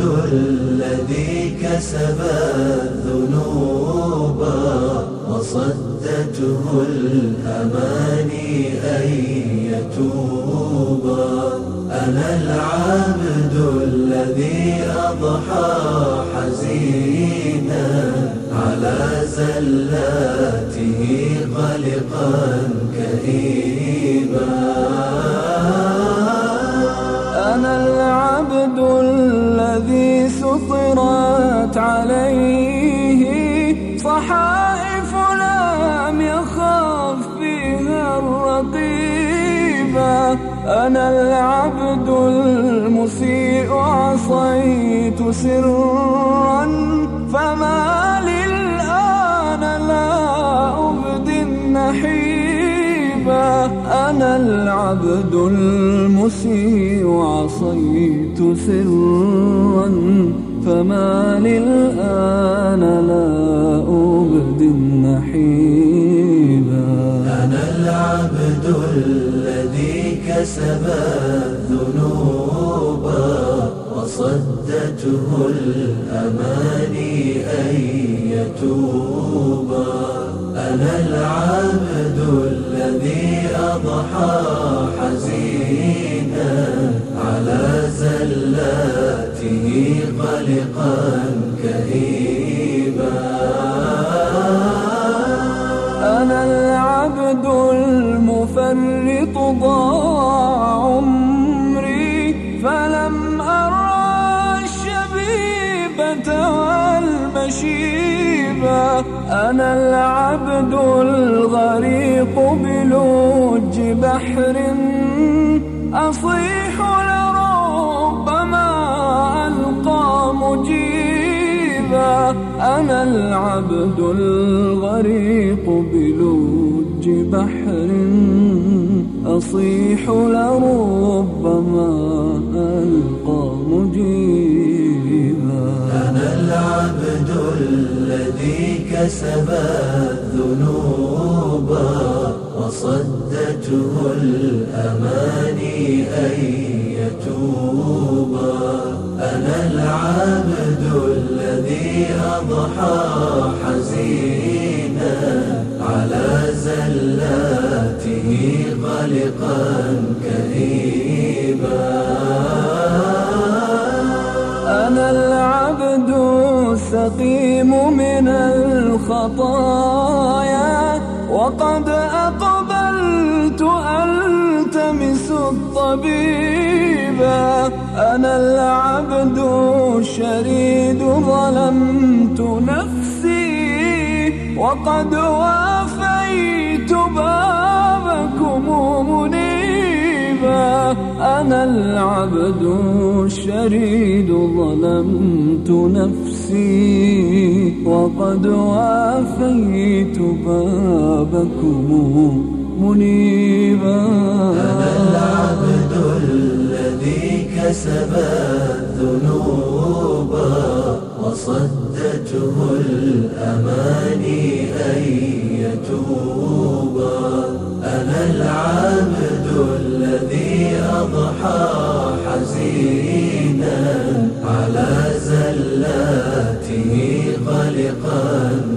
العبد الذي كسب الذنوب وصدته الأماني أن يتوب. أنا العبد الذي أضحى حزينا على زلاته قلقا كئيبا أنا العبد سطرت عليه صحائف لم يخاف فيها الرقيبة أنا العبد المسيء عصيت سرا فما للآن لا أبدي النحيبة أنا العبد المسيء عصيت سرا. فما للآن لا أبدي النحيبا أنا العبد الذي كسب الذنوب وصدته الأماني أن يتوب. أنا العبد الذي أضحى حزينا على زلاته قلقا كئيبا. أنا العبد المفرط ضاع عمري فلم أرى الشبيبة والمشيبة أنا العبد الغريق بلوج بحر أصيح أنا العبد الغريق بلوج بحر أصيح لربما ألقى مجيبا. أنا العبد الذي كسب الذنوب وصدته الأماني أن أضحى حزينا على زلاته قلقا كئيبا. أنا العبد السقيم من الخطايا وقد أقبلت ألتمس الطبيبا أنا العبد الشريد ظلمت وقد وافيت بابكم منيبا. أنا العبد الشريد ظلمت نفسي. وقد وافيت بابكم منيبا. أنا العبد الذي كسب الذنوب. وصدته الأماني أن يتوب. أنا العبد الذي أضحى حزينا على زلاته قلقا